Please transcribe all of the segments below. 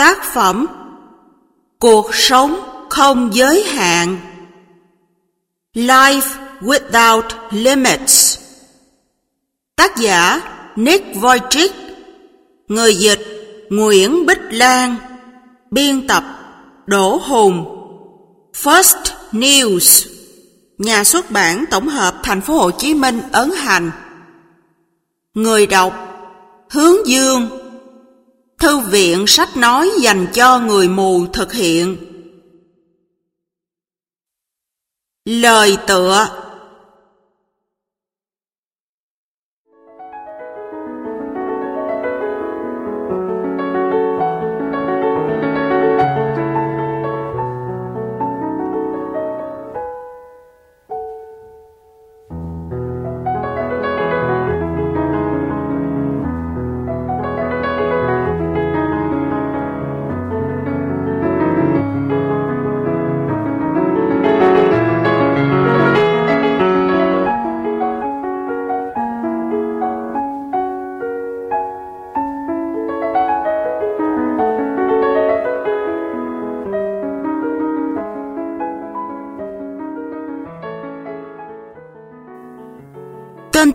Tác phẩm Cuộc sống không giới hạn. Life Without Limits. Tác giả Nick Wojcik Người dịch Nguyễn Bích Lan. Biên tập Đỗ Hùng. First News. Nhà xuất bản tổng hợp Thành phố Hồ Chí Minh ấn hành. Người đọc Hướng Dương. Thư viện sách nói dành cho người mù thực hiện. Lời tựa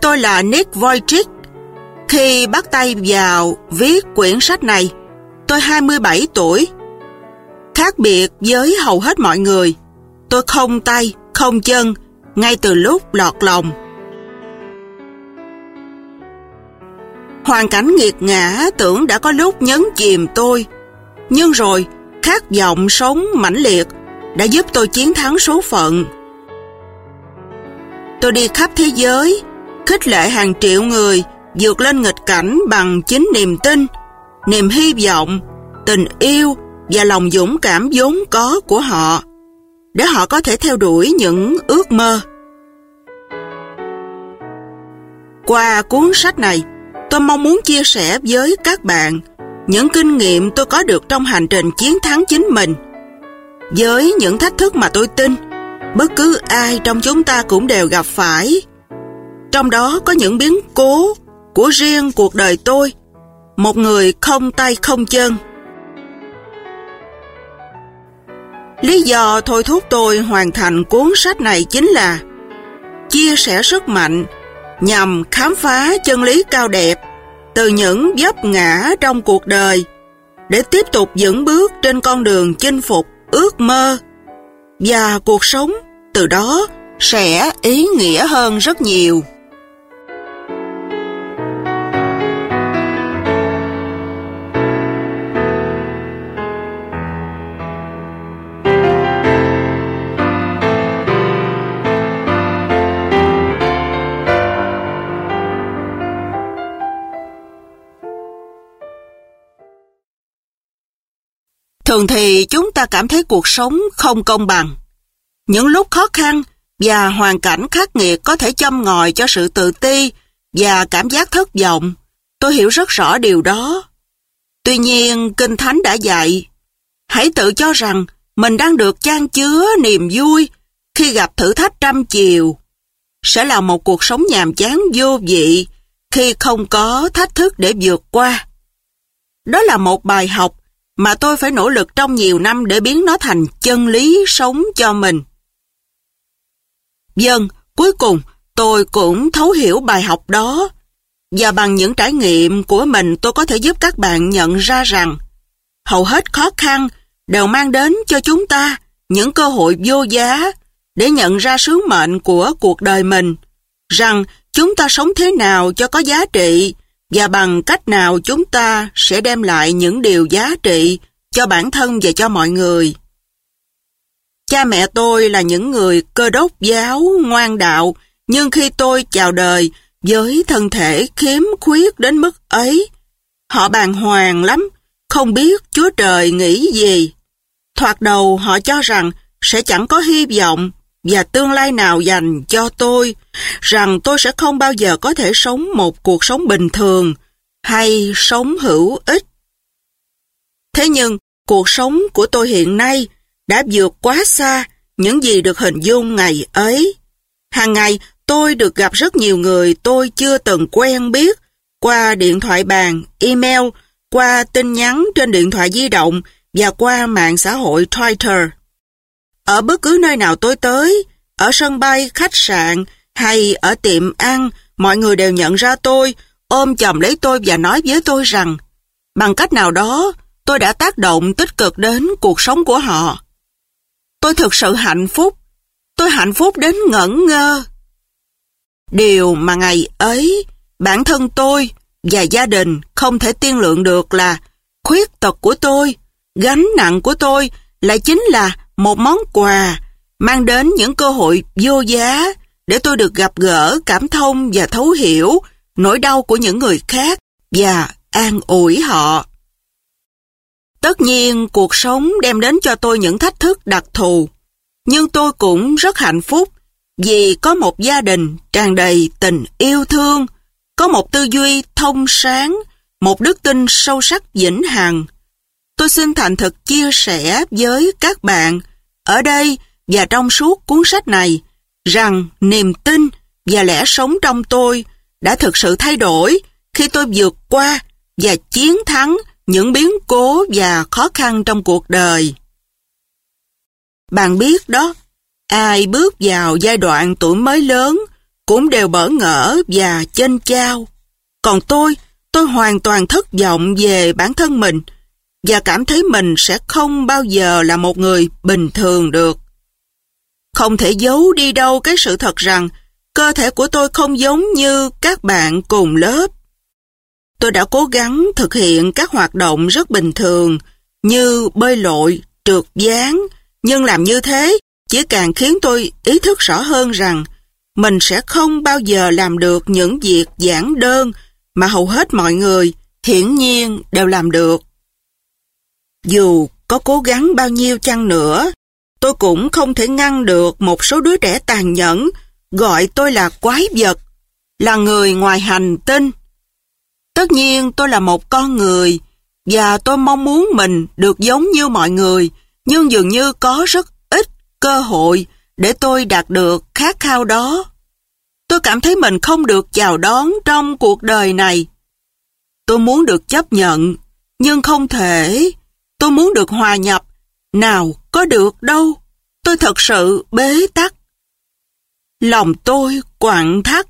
tôi là Nick Vujicic. Khi bắt tay vào viết quyển sách này, tôi 27 tuổi. Khác biệt với hầu hết mọi người, tôi không tay, không chân, ngay từ lúc lọt lòng. Hoàn cảnh nghiệt ngã tưởng đã có lúc nhấn chìm tôi, nhưng rồi khát vọng sống mãnh liệt đã giúp tôi chiến thắng số phận. Tôi đi khắp thế giới, khích lệ hàng triệu người vượt lên nghịch cảnh bằng chính niềm tin, niềm hy vọng, tình yêu và lòng dũng cảm vốn có của họ, để họ có thể theo đuổi những ước mơ. Qua cuốn sách này, tôi mong muốn chia sẻ với các bạn những kinh nghiệm tôi có được trong hành trình chiến thắng chính mình. Với những thách thức mà tôi tin, bất cứ ai trong chúng ta cũng đều gặp phải trong đó có những biến cố của riêng cuộc đời tôi, một người không tay không chân. Lý do thôi thúc tôi hoàn thành cuốn sách này chính là chia sẻ sức mạnh nhằm khám phá chân lý cao đẹp từ những vấp ngã trong cuộc đời để tiếp tục dẫn bước trên con đường chinh phục ước mơ và cuộc sống từ đó sẽ ý nghĩa hơn rất nhiều. Thường thì chúng ta cảm thấy cuộc sống không công bằng. Những lúc khó khăn và hoàn cảnh khắc nghiệt có thể châm ngòi cho sự tự ti và cảm giác thất vọng. Tôi hiểu rất rõ điều đó. Tuy nhiên, Kinh Thánh đã dạy, hãy tự cho rằng mình đang được chan chứa niềm vui khi gặp thử thách trăm chiều. Sẽ là một cuộc sống nhàm chán vô vị khi không có thách thức để vượt qua. Đó là một bài học mà tôi phải nỗ lực trong nhiều năm để biến nó thành chân lý sống cho mình. Dân, cuối cùng tôi cũng thấu hiểu bài học đó và bằng những trải nghiệm của mình tôi có thể giúp các bạn nhận ra rằng hầu hết khó khăn đều mang đến cho chúng ta những cơ hội vô giá để nhận ra sứ mệnh của cuộc đời mình, rằng chúng ta sống thế nào cho có giá trị và bằng cách nào chúng ta sẽ đem lại những điều giá trị cho bản thân và cho mọi người. Cha mẹ tôi là những người cơ đốc giáo, ngoan đạo, nhưng khi tôi chào đời với thân thể khiếm khuyết đến mức ấy, họ bàng hoàng lắm, không biết Chúa Trời nghĩ gì. Thoạt đầu họ cho rằng sẽ chẳng có hy vọng và tương lai nào dành cho tôi, rằng tôi sẽ không bao giờ có thể sống một cuộc sống bình thường hay sống hữu ích. Thế nhưng, cuộc sống của tôi hiện nay đã vượt quá xa những gì được hình dung ngày ấy. Hàng ngày, tôi được gặp rất nhiều người tôi chưa từng quen biết qua điện thoại bàn, email qua tin nhắn trên điện thoại di động và qua mạng xã hội Twitter. Ở bất cứ nơi nào tôi tới, ở sân bay, khách sạn hay ở tiệm ăn, mọi người đều nhận ra tôi, ôm chầm lấy tôi và nói với tôi rằng bằng cách nào đó tôi đã tác động tích cực đến cuộc sống của họ. Tôi thực sự hạnh phúc. Tôi hạnh phúc đến ngẩn ngơ. Điều mà ngày ấy, bản thân tôi và gia đình không thể tiên lượng được là khuyết tật của tôi, gánh nặng của tôi lại chính là một món quà mang đến những cơ hội vô giá để tôi được gặp gỡ, cảm thông và thấu hiểu nỗi đau của những người khác và an ủi họ. Tất nhiên, cuộc sống đem đến cho tôi những thách thức đặc thù, nhưng tôi cũng rất hạnh phúc vì có một gia đình tràn đầy tình yêu thương, có một tư duy thông sáng, một đức tin sâu sắc vĩnh hằng. Tôi xin thành thực chia sẻ với các bạn ở đây và trong suốt cuốn sách này rằng niềm tin và lẽ sống trong tôi đã thực sự thay đổi khi tôi vượt qua và chiến thắng những biến cố và khó khăn trong cuộc đời. Bạn biết đó, ai bước vào giai đoạn tuổi mới lớn cũng đều bỡ ngỡ và chênh chao. Còn tôi, tôi hoàn toàn thất vọng về bản thân mình và cảm thấy mình sẽ không bao giờ là một người bình thường được. Không thể giấu đi đâu cái sự thật rằng cơ thể của tôi không giống như các bạn cùng lớp. Tôi đã cố gắng thực hiện các hoạt động rất bình thường như bơi lội, trượt dáng, nhưng làm như thế chỉ càng khiến tôi ý thức rõ hơn rằng mình sẽ không bao giờ làm được những việc giản đơn mà hầu hết mọi người hiển nhiên đều làm được. Dù có cố gắng bao nhiêu chăng nữa, tôi cũng không thể ngăn được một số đứa trẻ tàn nhẫn gọi tôi là quái vật, là người ngoài hành tinh. Tất nhiên tôi là một con người và tôi mong muốn mình được giống như mọi người, nhưng dường như có rất ít cơ hội để tôi đạt được khát khao đó. Tôi cảm thấy mình không được chào đón trong cuộc đời này. Tôi muốn được chấp nhận, nhưng không thể. Tôi muốn được hòa nhập. Nào, có được đâu. Tôi thật sự bế tắc. Lòng tôi quặn thắt.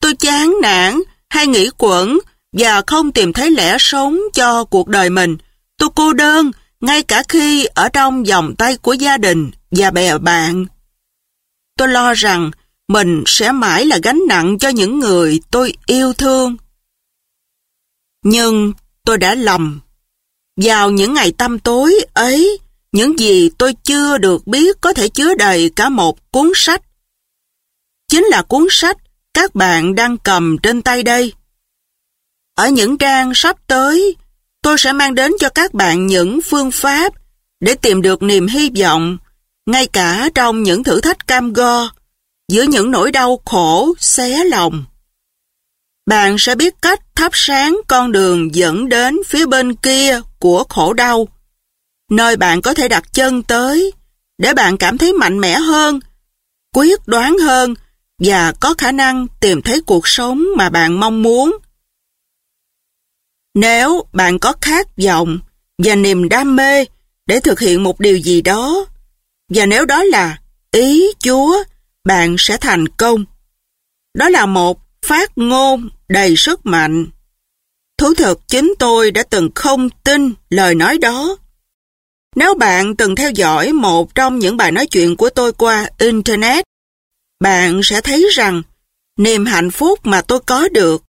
Tôi chán nản hay nghĩ quẩn và không tìm thấy lẽ sống cho cuộc đời mình. Tôi cô đơn ngay cả khi ở trong vòng tay của gia đình và bè bạn. Tôi lo rằng mình sẽ mãi là gánh nặng cho những người tôi yêu thương. Nhưng tôi đã lầm. Vào những ngày tăm tối ấy, những gì tôi chưa được biết có thể chứa đầy cả một cuốn sách. Chính là cuốn sách các bạn đang cầm trên tay đây. Ở những trang sắp tới, tôi sẽ mang đến cho các bạn những phương pháp để tìm được niềm hy vọng, ngay cả trong những thử thách cam go, giữa những nỗi đau khổ, xé lòng. Bạn sẽ biết cách thắp sáng con đường dẫn đến phía bên kia của khổ đau, nơi bạn có thể đặt chân tới, để bạn cảm thấy mạnh mẽ hơn, quyết đoán hơn và có khả năng tìm thấy cuộc sống mà bạn mong muốn. Nếu bạn có khát vọng và niềm đam mê để thực hiện một điều gì đó, và nếu đó là ý Chúa, bạn sẽ thành công. Đó là một phát ngôn đầy sức mạnh. Thú thực chính tôi đã từng không tin lời nói đó. Nếu bạn từng theo dõi một trong những bài nói chuyện của tôi qua Internet, bạn sẽ thấy rằng niềm hạnh phúc mà tôi có được,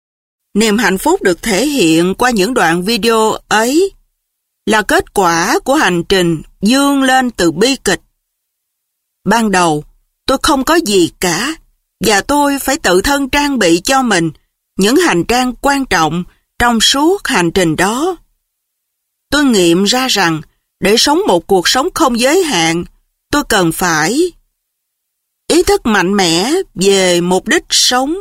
niềm hạnh phúc được thể hiện qua những đoạn video ấy, là kết quả của hành trình dương lên từ bi kịch. Ban đầu, tôi không có gì cả, và tôi phải tự thân trang bị cho mình những hành trang quan trọng trong suốt hành trình đó. Tôi nghiệm ra rằng để sống một cuộc sống không giới hạn, tôi cần phải ý thức mạnh mẽ về mục đích sống,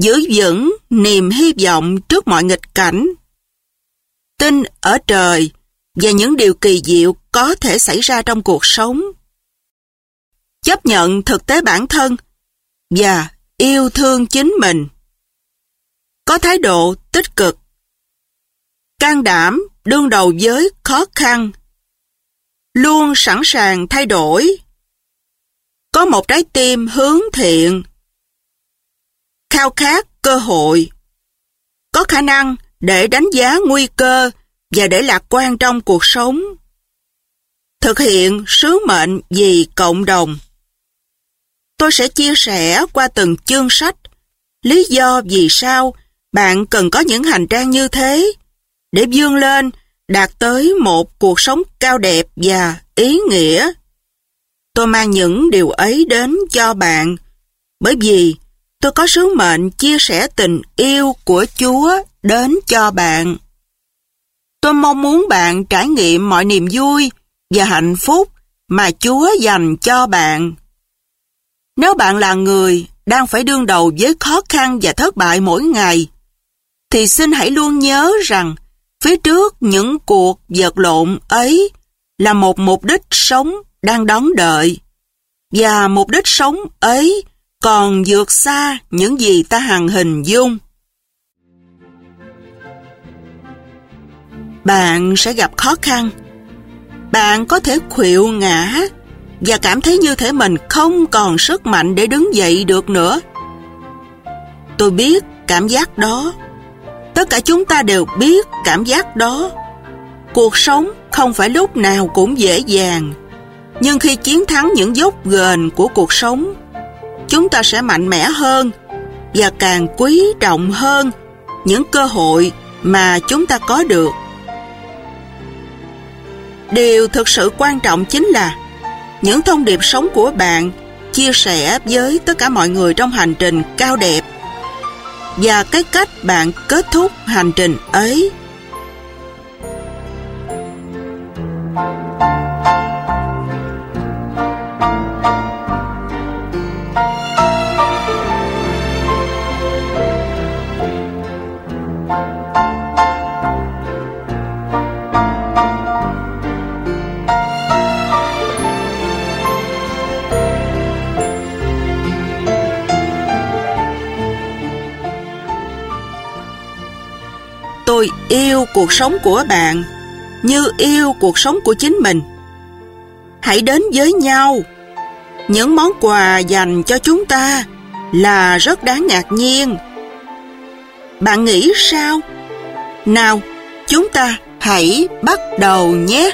giữ vững niềm hy vọng trước mọi nghịch cảnh, tin ở trời và những điều kỳ diệu có thể xảy ra trong cuộc sống, chấp nhận thực tế bản thân và yêu thương chính mình. Có thái độ tích cực. can đảm đương đầu với khó khăn, luôn sẵn sàng thay đổi, có một trái tim hướng thiện, khao khát cơ hội, có khả năng để đánh giá nguy cơ và để lạc quan trong cuộc sống. Thực hiện sứ mệnh vì cộng đồng. Tôi sẽ chia sẻ qua từng chương sách lý do vì sao bạn cần có những hành trang như thế để vươn lên đạt tới một cuộc sống cao đẹp và ý nghĩa. Tôi mang những điều ấy đến cho bạn bởi vì tôi có sứ mệnh chia sẻ tình yêu của Chúa đến cho bạn. Tôi mong muốn bạn trải nghiệm mọi niềm vui và hạnh phúc mà Chúa dành cho bạn. Nếu bạn là người đang phải đương đầu với khó khăn và thất bại mỗi ngày, thì xin hãy luôn nhớ rằng, phía trước những cuộc vật lộn ấy là một mục đích sống đang đón đợi. Và mục đích sống ấy còn vượt xa những gì ta hằng hình dung. Bạn sẽ gặp khó khăn. Bạn có thể khuỵu ngã và cảm thấy như thể mình không còn sức mạnh để đứng dậy được nữa. Tôi biết cảm giác đó. Tất cả chúng ta đều biết cảm giác đó. Cuộc sống không phải lúc nào cũng dễ dàng. Nhưng khi chiến thắng những dốc gền của cuộc sống, chúng ta sẽ mạnh mẽ hơn và càng quý trọng hơn những cơ hội mà chúng ta có được. Điều thực sự quan trọng chính là những thông điệp sống của bạn chia sẻ với tất cả mọi người trong hành trình cao đẹp và cái cách bạn kết thúc hành trình ấy. Tôi yêu cuộc sống của bạn như yêu cuộc sống của chính mình. Hãy đến với nhau. Những món quà dành cho chúng ta là rất đáng ngạc nhiên. Bạn nghĩ sao? Nào, chúng ta hãy bắt đầu nhé!